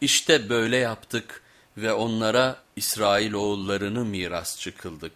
İşte böyle yaptık ve onlara İsrailoğullarını mirasçı kıldık.